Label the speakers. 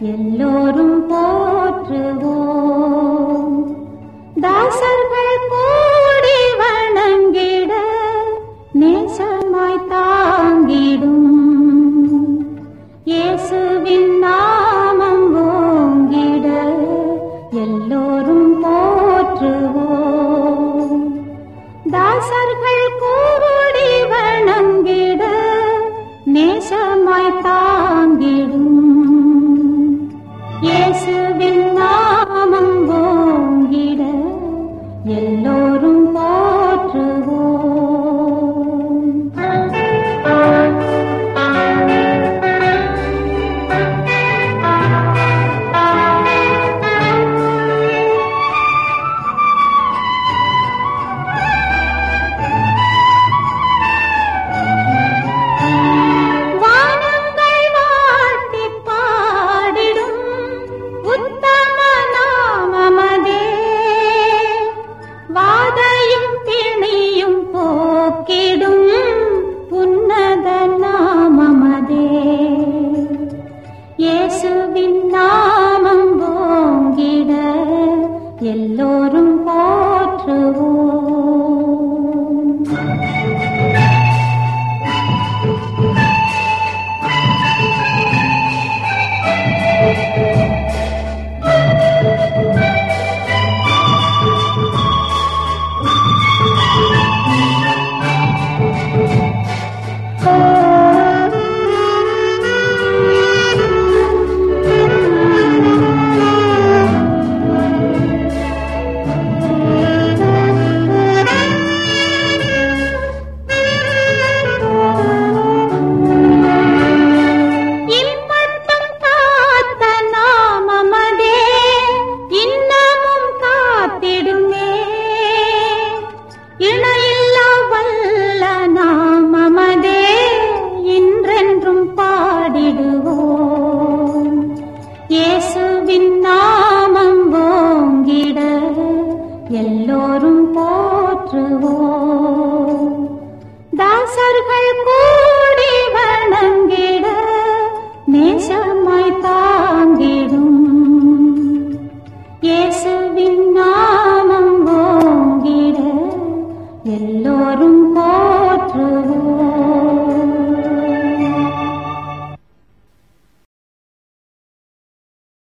Speaker 1: எல்லோரும் போற்றுவோம். தாசர் எல்லோரும் போற்றுவோம் 宁夏。